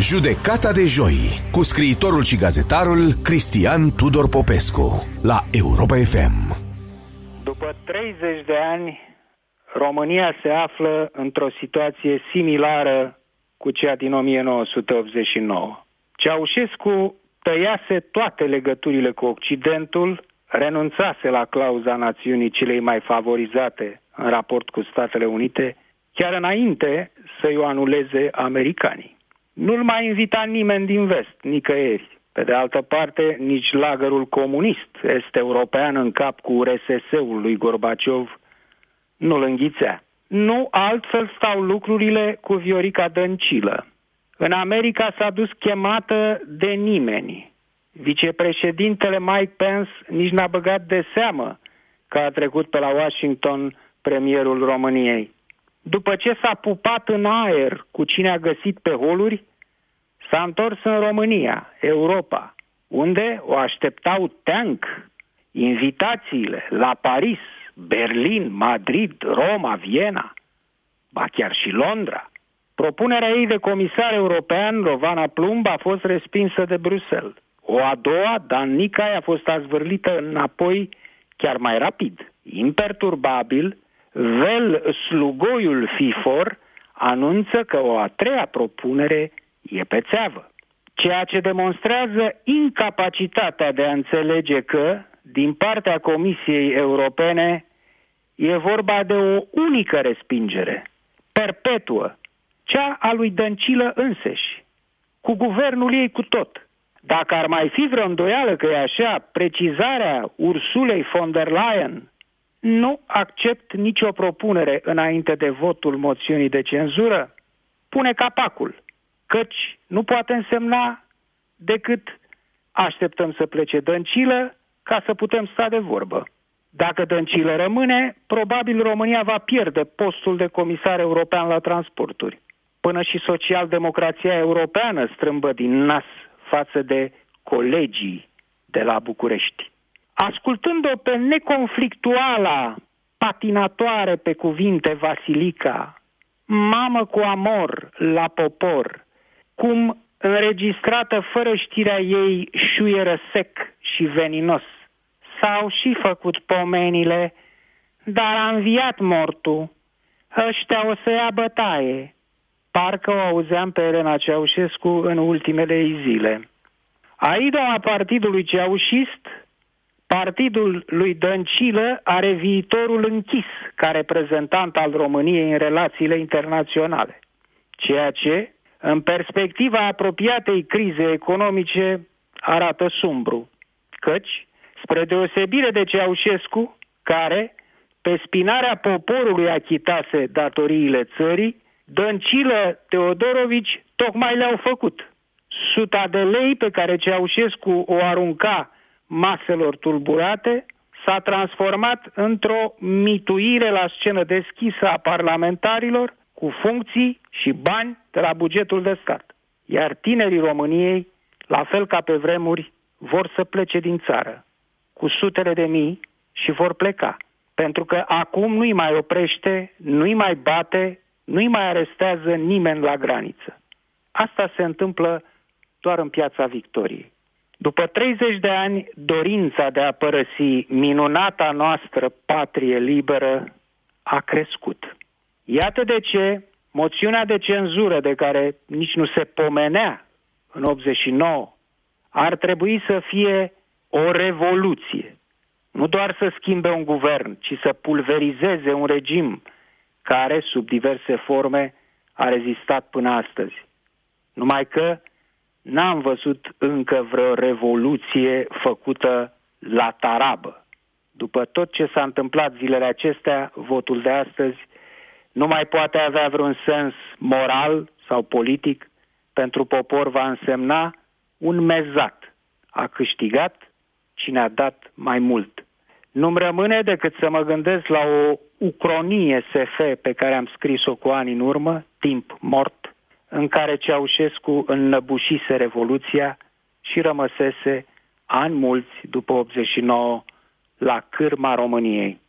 Judecata de joi cu scriitorul și gazetarul Cristian Tudor Popescu la Europa FM. După 30 de ani, România se află într-o situație similară cu cea din 1989. Ceaușescu tăiase toate legăturile cu Occidentul, renunțase la clauza națiunii celei mai favorizate în raport cu Statele Unite, chiar înainte să-i o anuleze americanii. Nu-l mai invita nimeni din vest, nicăieri. Pe de altă parte, nici lagărul comunist est-european în cap cu RSS-ul lui Gorbaciov nu-l înghițea. Nu altfel stau lucrurile cu Viorica Dăncilă. În America s-a dus chemată de nimeni. Vicepreședintele Mike Pence nici n-a băgat de seamă că a trecut pe la Washington premierul României. După ce s-a pupat în aer cu cine a găsit pe holuri, s-a întors în România, Europa, unde o așteptau tank, invitațiile la Paris, Berlin, Madrid, Roma, Viena, ba chiar și Londra. Propunerea ei de comisar european, Rovana Plumb, a fost respinsă de Bruxelles. O a doua, Dan Nicai, a fost azvârlită înapoi chiar mai rapid. Imperturbabil, Vel Slugoiul FIFOR anunță că o a treia propunere e pe țeavă. Ceea ce demonstrează incapacitatea de a înțelege că, din partea Comisiei Europene, e vorba de o unică respingere, perpetuă, cea a lui Dăncilă înseși, cu guvernul ei cu tot. Dacă ar mai fi vreo îndoială că e așa, precizarea Ursulei von der Leyen nu accept nicio propunere înainte de votul moțiunii de cenzură, pune capacul, căci nu poate însemna decât așteptăm să plece Dăncilă ca să putem sta de vorbă. Dacă Dăncilă rămâne, probabil România va pierde postul de comisar european la transporturi. Până și social-democrația europeană strâmbă din nas față de colegii de la București. Ascultând-o pe neconflictuala patinatoare pe cuvinte Vasilica, mamă cu amor la popor, cum înregistrată fără știrea ei șuieră sec și veninos, s-au și făcut pomenile, dar a înviat mortul, ăștia o să ia bătaie. Parcă o auzeam pe Elena Ceaușescu în ultimele zile. Aidoa partidului ceaușist Partidul lui Dăncilă are viitorul închis ca reprezentant al României în relațiile internaționale, ceea ce, în perspectiva apropiatei crize economice, arată sumbru, căci, spre deosebire de Ceaușescu, care, pe spinarea poporului achitase datoriile țării, Dăncilă Teodorovici tocmai le-au făcut. Suta de lei pe care Ceaușescu o arunca maselor tulburate s-a transformat într-o mituire la scenă deschisă a parlamentarilor cu funcții și bani de la bugetul de stat. Iar tinerii României, la fel ca pe vremuri, vor să plece din țară cu sutele de mii și vor pleca. Pentru că acum nu-i mai oprește, nu-i mai bate, nu-i mai arestează nimeni la graniță. Asta se întâmplă doar în piața Victoriei. După 30 de ani, dorința de a părăsi minunata noastră patrie liberă a crescut. Iată de ce moțiunea de cenzură de care nici nu se pomenea în 89 ar trebui să fie o revoluție. Nu doar să schimbe un guvern, ci să pulverizeze un regim care, sub diverse forme, a rezistat până astăzi. Numai că n-am văzut încă vreo revoluție făcută la tarabă. După tot ce s-a întâmplat zilele acestea, votul de astăzi nu mai poate avea vreun sens moral sau politic, pentru popor va însemna un mezat. A câștigat cine a dat mai mult. Nu-mi rămâne decât să mă gândesc la o ucronie SF pe care am scris-o cu ani în urmă, timp mort, în care Ceaușescu înnăbușise Revoluția și rămăsese ani mulți după 89 la cârma României.